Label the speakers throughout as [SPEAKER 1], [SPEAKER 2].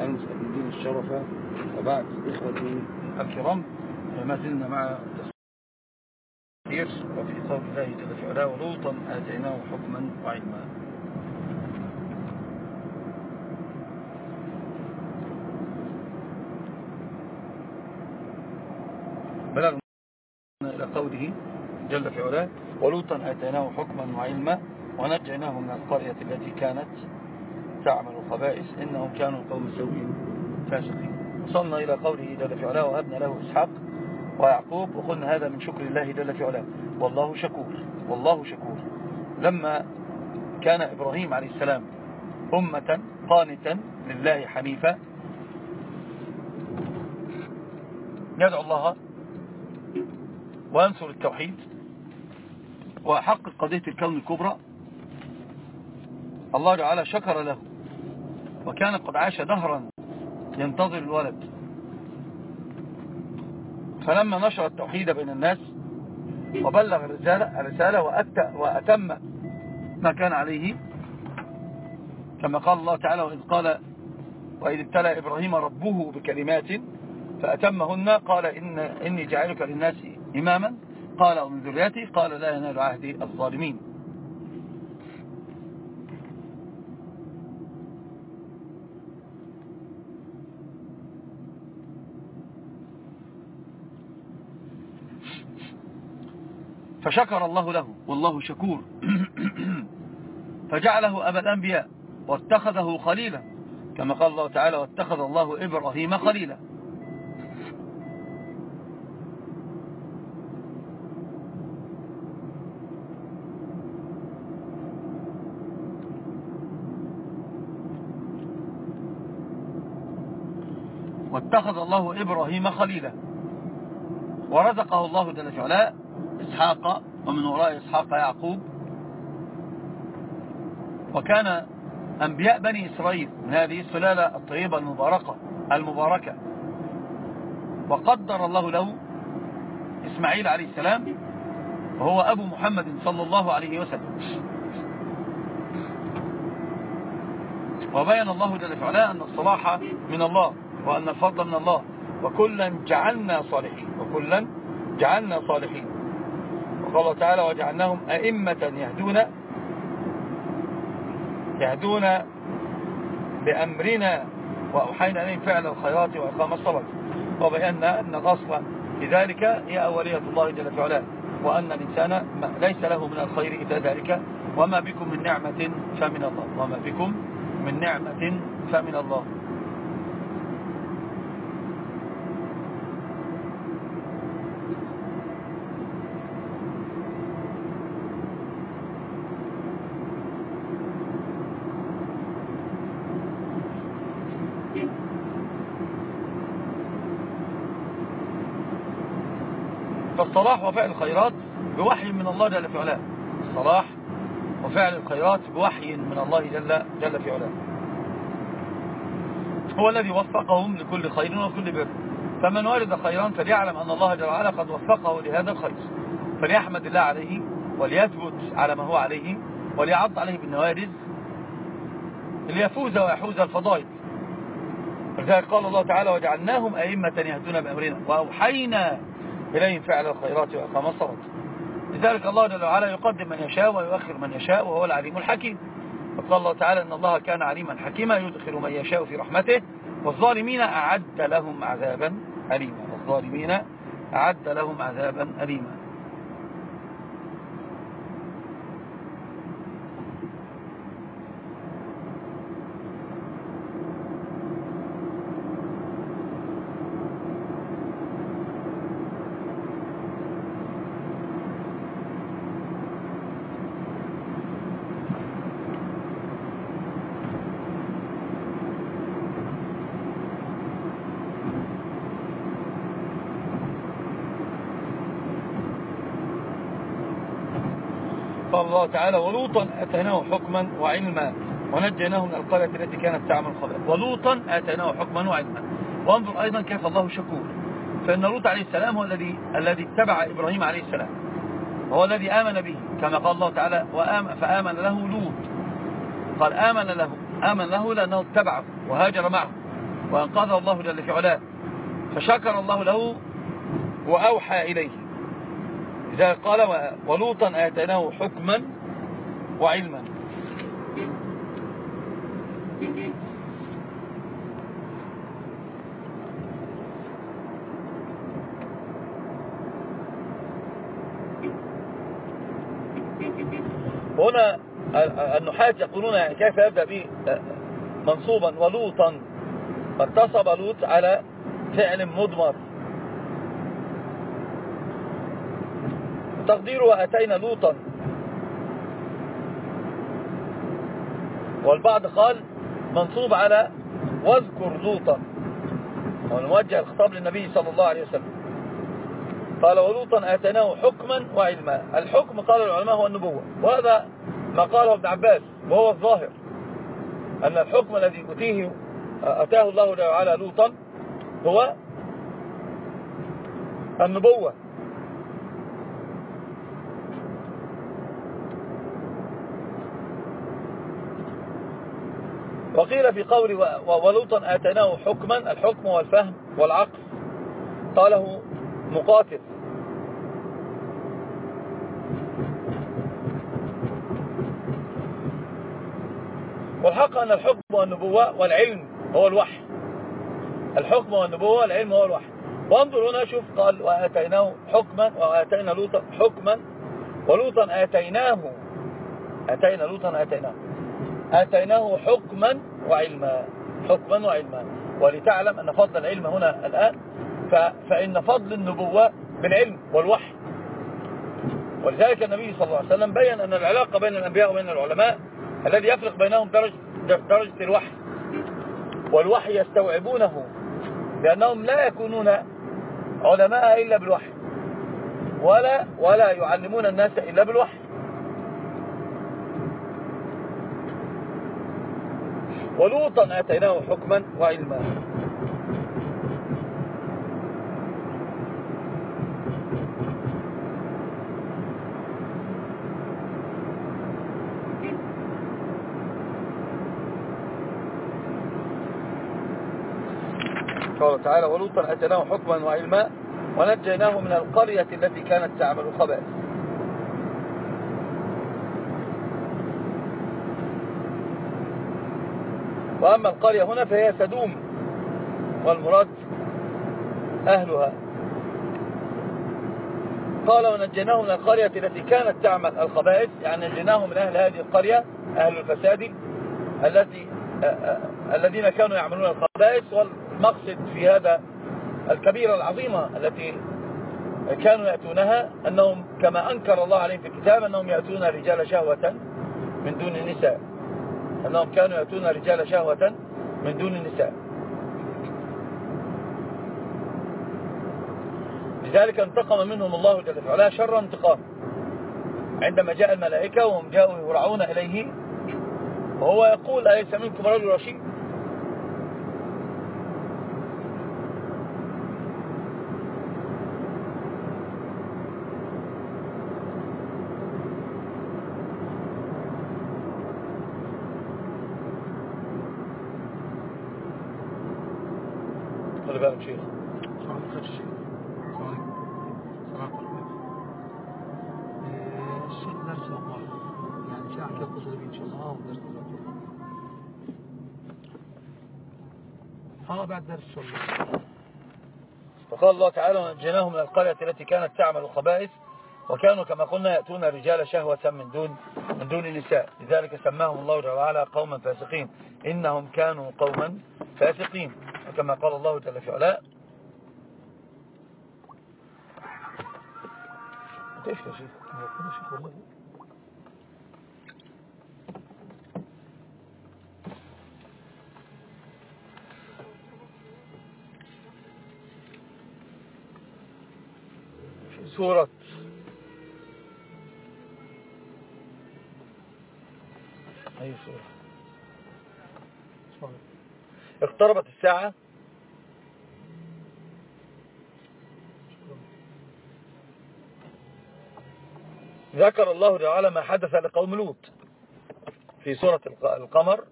[SPEAKER 1] المسلمين الشرف وبعد إخوتي الكرام ما زلنا مع تفسير وفي قول الله جل في علاه ولوطا آتيناه حكما وعلما. بلغنا إلى قوله جل في علاه ولوطا آتيناه حكما وعلما ونجيناه من القرية التي كانت تعمل خبائث إنهم كانوا قوم سوء فاسقين. وصلنا إلى قوله جل في علاه وهبنا له إسحاق ويعقوب وقلنا هذا من شكر الله جل في علاه. والله شكور والله شكور. لما كان إبراهيم عليه السلام أمة قانتا لله حنيفا يدعو الله وينصر التوحيد وحقق قضية الكون الكبرى الله تعالى شكر له. وكان قد عاش دهرا ينتظر الولد. فلما نشر التوحيد بين الناس وبلغ الرسالة, الرسالة وأتم ما كان عليه كما قال الله تعالى وإذ قال وإذ ابتلى إبراهيم ربه بكلمات فأتمهن قال إن إني جعلك للناس إماما قال ومن ذريتي قال لا ينال عهدي الظالمين فشكر الله له والله شكور. فجعله أبا الأنبياء واتخذه خليلا كما قال الله تعالى واتخذ الله إبراهيم خليلا. واتخذ الله إبراهيم خليلا. ورزقه الله جل وعلا. إسحاق ومن وراء إسحاق يعقوب. وكان أنبياء بني إسرائيل من هذه السلالة الطيبة المباركة المباركة. وقدر الله له إسماعيل عليه السلام وهو أبو محمد صلى الله عليه وسلم. وبين الله جل وعلا أن الصلاح من الله وأن الفضل من الله. وكلا جعلنا صالحين وكلا جعلنا صالحين. وقال الله تعالى وجعلناهم أئمة يهدون يهدون بأمرنا وأوحينا إليهم فعل الخيرات وإقام الصلاة. وبينا أن الأصل لذلك هي أولية الله جل وعلا وأن الإنسان ليس له من الخير إلا ذلك. وما بكم من نعمة فمن الله. وما بكم من نعمة فمن الله. فالصلاح وفعل الخيرات بوحي من الله جل في علاه. الصلاح وفعل الخيرات بوحي من الله جل, جل في علاه. هو الذي وفقهم لكل خير وكل بر. فمن ورد خيرا فليعلم أن الله جل وعلا قد وفقه لهذا الخير. فليحمد الله عليه وليثبت على ما هو عليه وليعض عليه بالنوارز ليفوز ويحوز الفضائل. ولذلك قال الله تعالى وجعلناهم أئمة يهدون بأمرنا. وأوحينا إليهم فعل الخيرات وإقام الصلاة. لذلك الله جل وعلا يقدم من يشاء ويؤخر من يشاء وهو العليم الحكيم. فقال الله تعالى إن الله كان عليما حكيما يدخل من يشاء في رحمته والظالمين أعد لهم عذابا أليما. والظالمين أعد لهم عذابا أليما قال الله تعالى ولوطا أتيناه حكما وعلما ونجيناه من القرية التي كانت تعمل خبرا ولوطا أتيناه حكما وعلما. وانظر أيضا كيف الله شكور. فإن لوط عليه السلام هو الذي الذي اتبع إبراهيم عليه السلام. هو الذي آمن به كما قال الله تعالى وآمن فآمن له لوط. قال آمن له. آمن له لأنه اتبعه وهاجر معه وأنقذه الله جل في علاه. فشكر الله له وأوحى إليه. إذا قال ولوطا آتيناه حكما وعلما. هنا النحاة يقولون يعني كيف يبدأ به؟ منصوبا ولوطا. فاتصب لوط على فعل مضمر. تقدير وأتينا لوطا. والبعض قال منصوب على واذكر لوطا. ونوجه الخطاب للنبي صلى الله عليه وسلم. قال ولوطا آتناه حكما وعلما. الحكم قال العلماء هو النبوة. وهذا ما قاله ابن عباس وهو الظاهر. أن الحكم الذي أتيه أتاه الله تعالى لوطا هو النبوة. وقيل في قول ولوطا آتناه حكما الحكم والفهم والعقل. قاله مقاتل. والحق أن الحكم والنبوة والعلم هو الوحي. الحكم والنبوة والعلم هو الوحي. وانظر هنا شوف قال وآتيناه حكما وآتينا لوطا حكما. ولوطا آتيناه آتينا لوطا آتيناه. آتيناه حكما وعلما. حكما وعلما. ولتعلم أن فضل العلم هنا الآن. فإن فضل النبوة بالعلم والوحي. ولذلك النبي صلى الله عليه وسلم بين أن العلاقة بين الأنبياء وبين العلماء الذي يفرق بينهم درجة, درجة الوحي. والوحي يستوعبونه لأنهم لا يكونون علماء إلا بالوحي. ولا ولا يعلمون الناس إلا بالوحي. ولوطا آتيناه حكما وعلما. قال تعالى ولوطا أتناه حكما وعلما ونجيناه من القرية التي كانت تعمل خبائث وأما القرية هنا فهي سدوم والمراد أهلها. قال ونجيناه من القرية التي كانت تعمل الخبائث. يعني نجيناه من أهل هذه القرية أهل الفساد التي الذين كانوا يعملون الخبائث المقصد في هذا الكبيرة العظيمة التي كانوا يأتونها أنهم كما أنكر الله عليهم في الكتاب أنهم يأتون رجال شهوة من دون النساء. أنهم كانوا يأتون رجال شهوة من دون النساء. لذلك انتقم منهم الله جل وعلا شر انتقام. عندما جاء الملائكة وهم جاءوا يرعون إليه وهو يقول أليس منكم رجل رشيد؟ فقال الله تعالى ونجيناه من القرية التي كانت تعمل الخبائث وكانوا كما قلنا يأتون رجال شهوة من دون من دون النساء لذلك سماهم الله تعالى قوما فاسقين. إنهم كانوا قوما فاسقين. وكما قال الله جل في علاء إيش سورة أي صورة؟ اقتربت الساعة. ذكر الله تعالى ما حدث لقوم لوط في سورة القمر.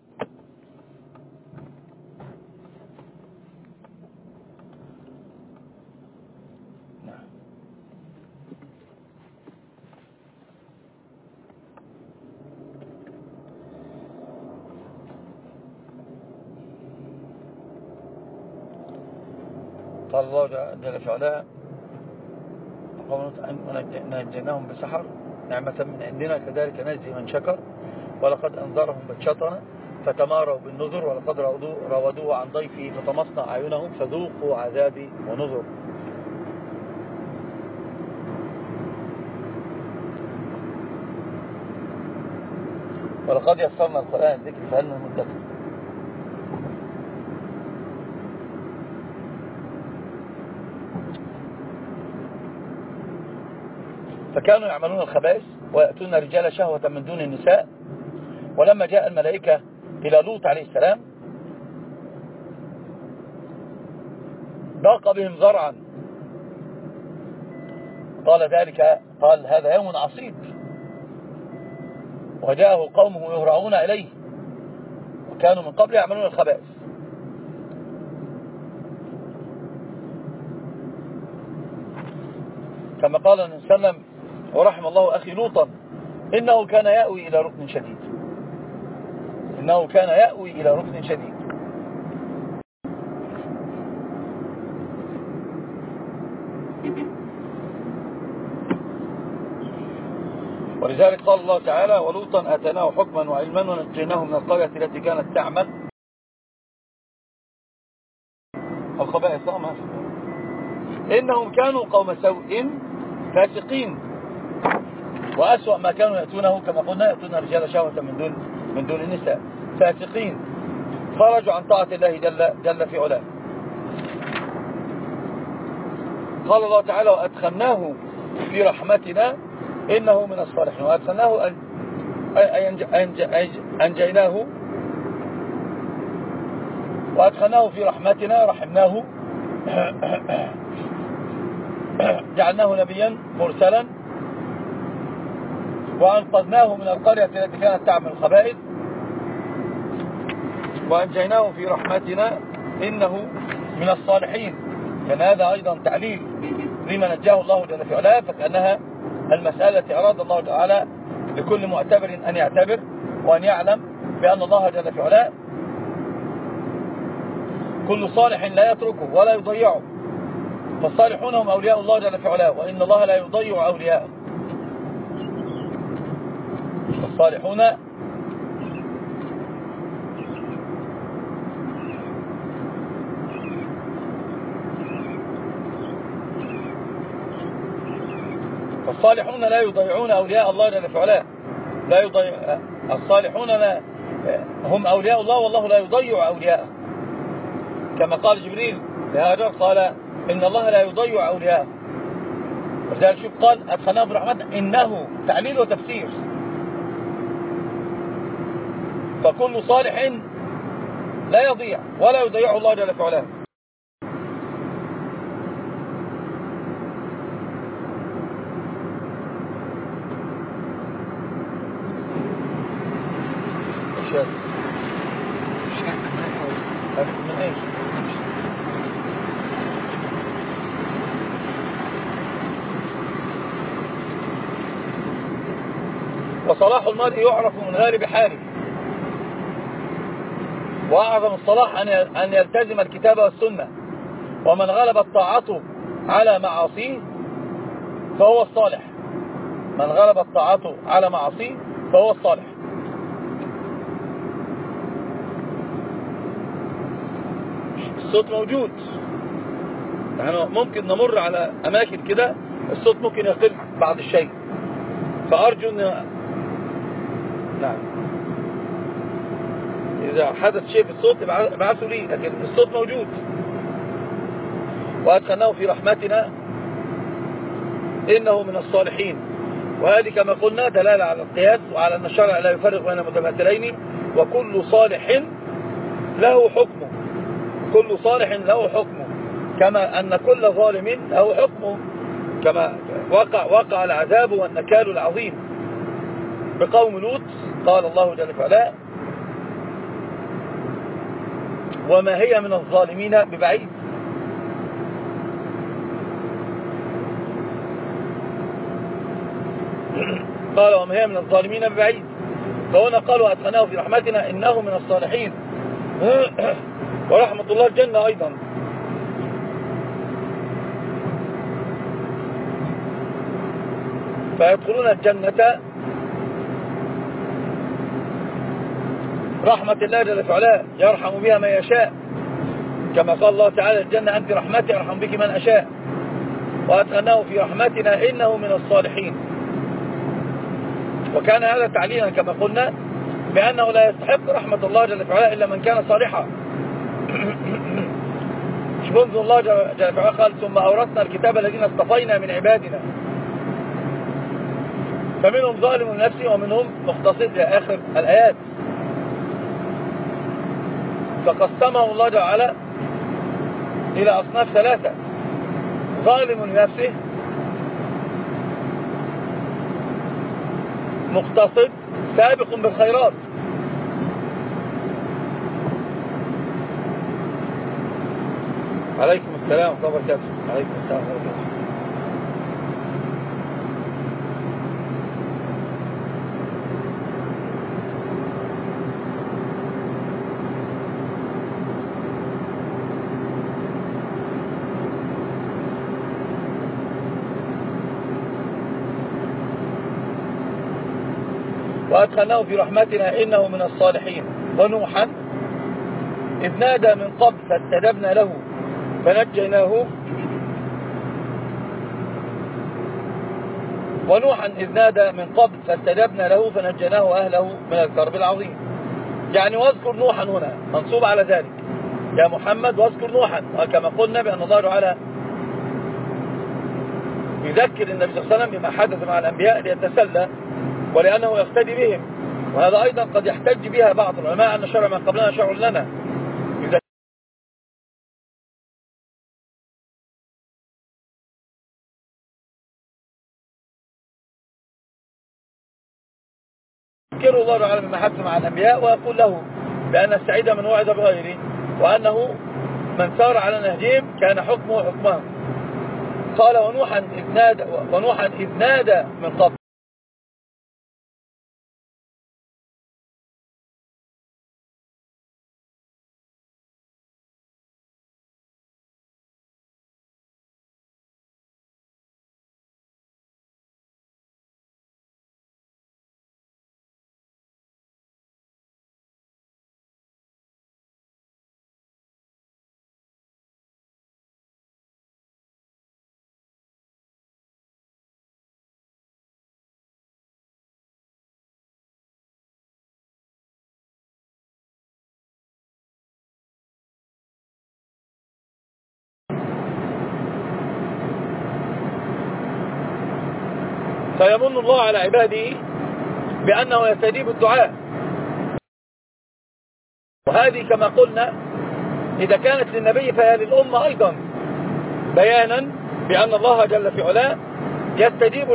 [SPEAKER 1] نعم. قال الله جل في علاه ونجيناهم بسحر نعمة من عندنا كذلك نجزي من شكر ولقد أنذرهم بتشطنا فتماروا بالنذر ولقد راودوه عن ضيفه فطمسنا أعينهم فذوقوا عذابي ونذر. ولقد يسرنا القرآن الذكر فهل من مدكر؟ فكانوا يعملون الخبائث ويأتون رجال شهوة من دون النساء. ولما جاء الملائكة إلى لوط عليه السلام ضاق بهم ذرعا. قال ذلك قال هذا يوم عصيب. وجاءه قومه يهرعون إليه وكانوا من قبل يعملون الخبائث. كما قال النبي صلى الله عليه وسلم ورحم الله أخي لوطا إنه كان يأوي إلى ركن شديد. إنه كان يأوي إلى ركن شديد. ولذلك قال الله تعالى ولوطا آتناه حكما وعلما ونجيناه من القرية التي كانت تعمل. الخبائث ما إنهم كانوا قوم سوء فاسقين. وأسوأ ما كانوا يأتونه كما قلنا يأتون رجال شهوة من دون من دون النساء. فاسقين. خرجوا عن طاعة الله جل, جل في علاه. قال الله تعالى وأدخلناه في رحمتنا إنه من الصالحين. وأدخلناه أنجيناه. وأدخلناه في رحمتنا رحمناه. جعلناه نبيا مرسلا. وأنقذناه من القرية التي كانت تعمل الخبائث. وأنجيناه في رحمتنا إنه من الصالحين. كان هذا أيضا تعليل لما نجاه الله جل في علاه فكأنها المسألة التي أراد الله تعالى لكل معتبر أن يعتبر وأن يعلم بأن الله جل في علاه كل صالح لا يتركه ولا يضيعه. فالصالحون هم أولياء الله جل في علاه وإن الله لا يضيع أولياءه. الصالحون. الصالحون لا يضيعون أولياء الله جل في علاه. لا يضيع الصالحون لا هم أولياء الله والله لا يضيع أولياءه. كما قال جبريل لهاجر قال إن الله لا يضيع أولياءه. ولذلك شوف قال أدخلناه برحمته إنه تعليل وتفسير. فكل صالح لا يضيع ولا يضيعه الله جل إيش وصلاح المرء يعرف من غالب حاله وأعظم الصلاح أن يلتزم الكتاب والسنة. ومن غلبت طاعته على معاصيه فهو الصالح. من غلبت طاعته على معاصيه فهو الصالح. الصوت موجود. يعني ممكن نمر على أماكن كده الصوت ممكن يقل بعض الشيء. فأرجو أن نعم. إذا حدث شيء في الصوت ابعثوا لي لكن الصوت موجود. وأدخلناه في رحمتنا. إنه من الصالحين. وهذه كما قلنا دلالة على القياس وعلى أن الشرع لا يفرق بين متماثلين وكل صالح له حكمه كل صالح له حكمه كما أن كل ظالم له حكمه كما وقع, وقع العذاب والنكال العظيم. بقوم لوط قال الله جل وعلا وما هي من الظالمين ببعيد. قال وما هي من الظالمين ببعيد. فهنا قالوا أدخناه في رحمتنا إنه من الصالحين. ورحمة الله الجنة أيضا. فيدخلون الجنة رحمة الله جل وعلا يرحم بها من يشاء. كما قال الله تعالى الجنة أنت رحمتي أرحم بك من أشاء. وأدخلناه في رحمتنا إنه من الصالحين. وكان هذا تعليلا كما قلنا بأنه لا يستحق رحمة الله جل وعلا إلا من كان صالحا. شبنز الله جل وعلا قال ثم أورثنا الكتاب الذين اصطفينا من عبادنا. فمنهم ظالم لنفسه ومنهم مختصر إلى آخر الآيات. فقسمهم الله وعلا إلى أصناف ثلاثة. ظالم لنفسه مقتصد سابق بالخيرات. عليكم السلام ورحمة الله وبركاته. عليكم السلام ورحمة الله. وبركاته وأدخلناه في رحمتنا إنه من الصالحين. ونوحا إذ نادى من قبل فاستجبنا له فنجيناه. ونوحا إذ نادى من قبل فاستجبنا له فنجيناه أهله من الكرب العظيم. يعني واذكر نوحا هنا منصوب على ذلك. يا محمد واذكر نوحا وكما قلنا بأن الله تعالى يذكر النبي صلى الله عليه وسلم بما حدث مع الأنبياء ليتسلى ولأنه يقتدي بهم. وهذا أيضا قد يحتج بها بعض العلماء أن شرع من قبلنا شرع لنا. يذكر الله تعالى بما حدث مع الأنبياء ويقول له بأن السعيد من وعد بغيره وأنه من سار على نهجهم كان حكمه حكمهم. قال ونوحا إذ نادى, ونوحا إذ نادى من قبل. فيمن الله على عباده بأنه يستجيب الدعاء. وهذه كما قلنا إذا كانت للنبي فهي للأمة أيضا بيانا بأن الله جل في علاه يستجيب,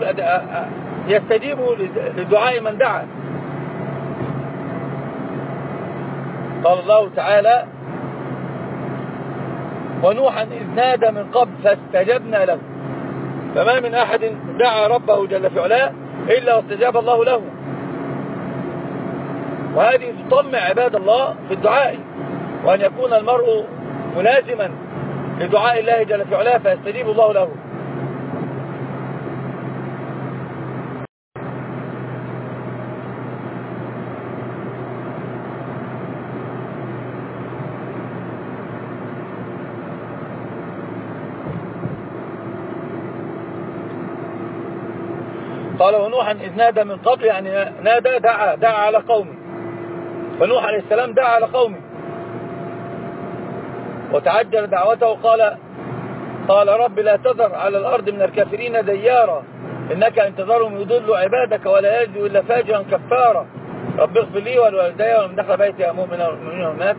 [SPEAKER 1] يستجيب لدعاء من دعا. قال الله تعالى ونوحا إذ نادى من قبل فاستجبنا له. فما من أحد دعا ربه جل في إلا واستجاب الله له. وهذه تطمع عباد الله في الدعاء وأن يكون المرء ملازما لدعاء الله جل في فيستجيب الله له. قال ونوحا إذ نادى من قبل يعني نادى دعا دعا على قومه. فنوح عليه السلام دعا على قومه. وتعجل دعوته قال قال رب لا تذر على الأرض من الكافرين ديارا إنك إن تذرهم يضلوا عبادك ولا يجدوا إلا فاجرا كفارا. رب اغفر لي والوالدي ومن دخل بيتي مؤمنا والمؤمنين والمات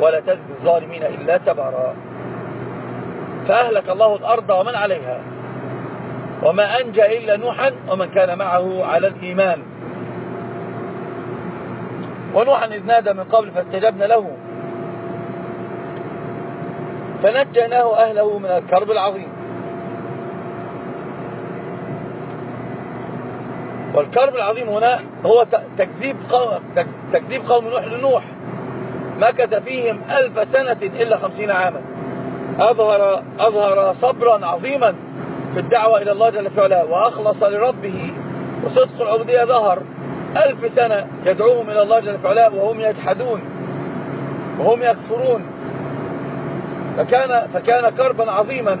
[SPEAKER 1] ولا تجد الظالمين إلا تبارا. فأهلك الله الأرض ومن عليها. وما أنجى إلا نوحا ومن كان معه على الإيمان. ونوحا إذ نادى من قبل فاستجبنا له. فنجيناه أهله من الكرب العظيم. والكرب العظيم هنا هو تكذيب قوم, تكذيب قوم نوح لنوح. مكث فيهم ألف سنة إلا خمسين عاما. أظهر, أظهر صبرا عظيما. في الدعوة إلى الله جل وعلا وأخلص لربه وصدق العبودية ظهر. ألف سنة يدعوهم إلى الله جل وعلا وهم يجحدون وهم يكفرون. فكان, فكان كربا عظيما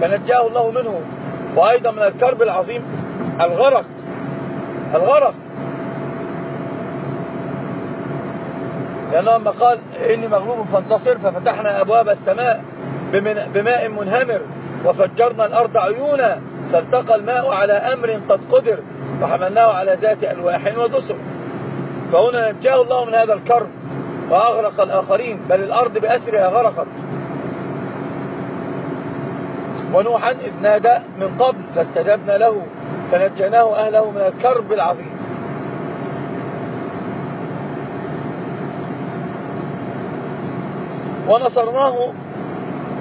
[SPEAKER 1] فنجاه الله منه. وأيضا من الكرب العظيم الغرق. الغرق. لأنه لما قال إني مغلوب فانتصر ففتحنا أبواب السماء بماء منهمر. وفجرنا الأرض عيونا فالتقى الماء على أمر قد قدر وحملناه على ذات ألواح ودسر. فهنا نجاه الله من هذا الكرب وأغرق الآخرين بل الأرض بأسرها غرقت. ونوحا إذ نادى من قبل فاستجبنا له فنجيناه أهله من الكرب العظيم. ونصرناه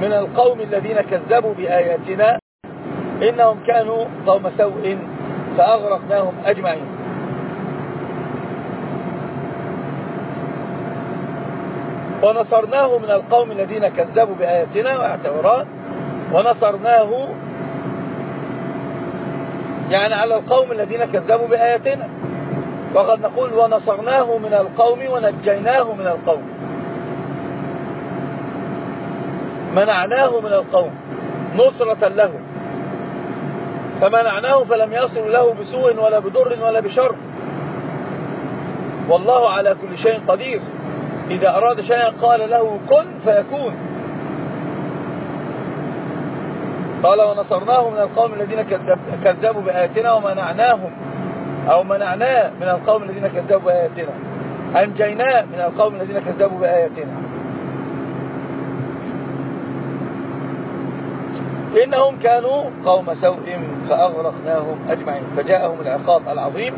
[SPEAKER 1] من القوم الذين كذبوا بآياتنا إنهم كانوا قوم سوء فأغرقناهم أجمعين. ونصرناه من القوم الذين كذبوا بآياتنا واعتبران ونصرناه يعني على القوم الذين كذبوا بآياتنا. وقد نقول ونصرناه من القوم ونجيناه من القوم. منعناه من القوم نصرة له. فمنعناه فلم يصل له بسوء ولا بضر ولا بشر. والله على كل شيء قدير. إذا أراد شيئا قال له كن فيكون. قال ونصرناه من القوم الذين كذبوا بآياتنا ومنعناهم. أو منعناه من القوم الذين كذبوا بآياتنا. أنجيناه من القوم الذين كذبوا بآياتنا. إنهم كانوا قوم سوء فأغرقناهم أجمعين. فجاءهم العقاب العظيم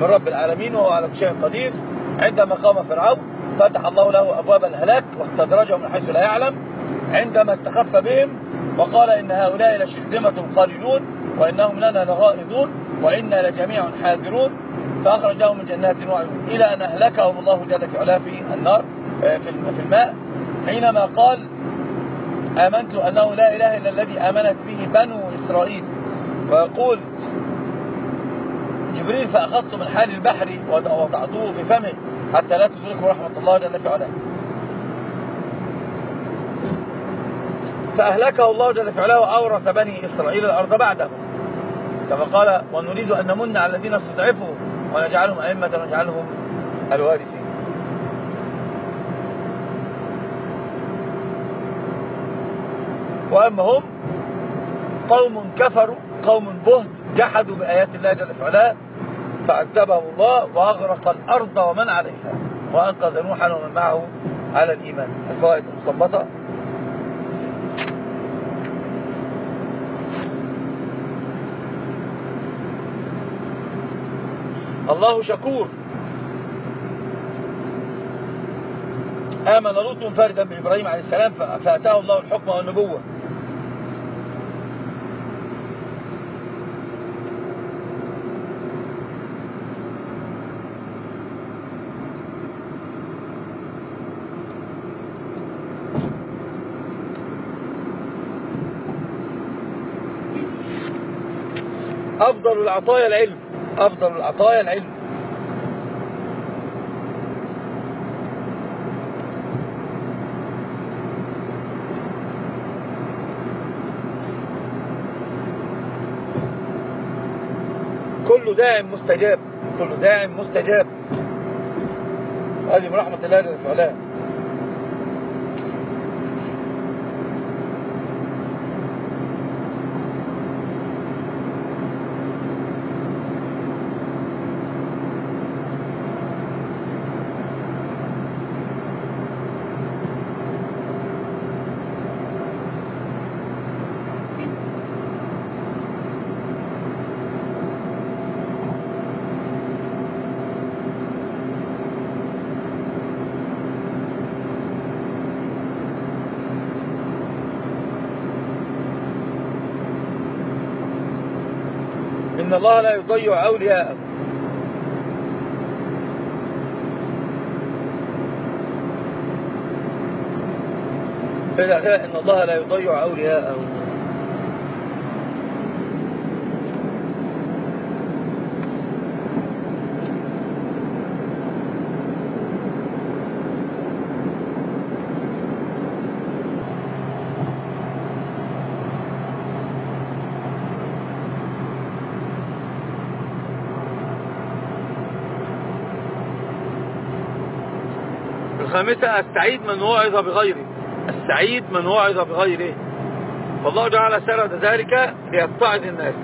[SPEAKER 1] من رب العالمين وهو على شيء قدير. عندما قام فرعون فتح الله له أبواب الهلاك واستدرجهم من حيث لا يعلم. عندما استخف بهم وقال إن هؤلاء لشرذمة قليلون وإنهم لنا لغائظون وإنا لجميع حاذرون. فأخرجهم من جنات وعيون إلى أن أهلكهم الله جل في علا في النار آه، في الماء. حينما قال آمنت أنه لا إله إلا الذي آمنت به بنو إسرائيل. ويقول جبريل فأخذت من حال البحر وضعته في فمه حتى لا تدركه رحمة الله جل في علاه فأهلكه الله جل في علاه وأورث بني إسرائيل الأرض بعده. كما قال ونريد أن نمن على الذين استضعفوا ونجعلهم أئمة ونجعلهم الوارثين. وأما هم قوم كفروا قوم بهت جحدوا بآيات الله جل وعلا فعذبهم الله وأغرق الأرض ومن عليها وأنقذ نوحا ومن معه على الإيمان. الفوائد المستنبطة الله شكور. آمن لوط فردا بإبراهيم عليه السلام فأتاه الله الحكم والنبوة. أفضل العطايا العلم. أفضل العطايا العلم. كل داع مستجاب. كل داع مستجاب. هذه من رحمة الله جل وعلا إن الله لا يضيع أولياءه. الأخير إن الله لا يضيع أولياءه. الخامسة السعيد من وعظ بغيره. السعيد من وعظ بغيره. فالله جعل سرد ذلك ليتعظ الناس.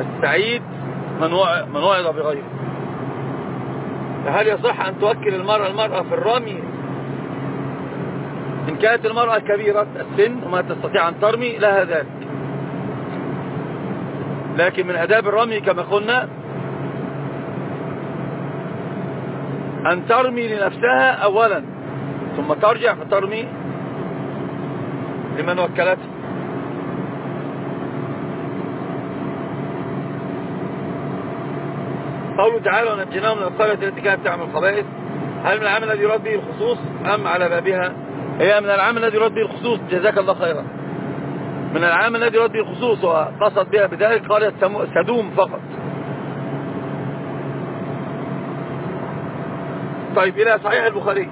[SPEAKER 1] السعيد من وعظ بغيره. فهل يصح أن توكل المرأة المرأة في الرمي؟ إن كانت المرأة كبيرة السن وما تستطيع أن ترمي لها ذلك. لكن من أداب الرمي كما قلنا أن ترمي لنفسها أولا. ثم ترجع فترمي لمن وكلته قوله تعالى ونجيناهم من القرية التي كانت تعمل الخبائث هل من العمل الذي يراد به الخصوص أم على بابها؟ هي من العمل الذي يراد به الخصوص. جزاك الله خيرا. من العمل الذي يراد به الخصوص وقصد بها بذلك قرية سدوم فقط. طيب إلى صحيح البخاري.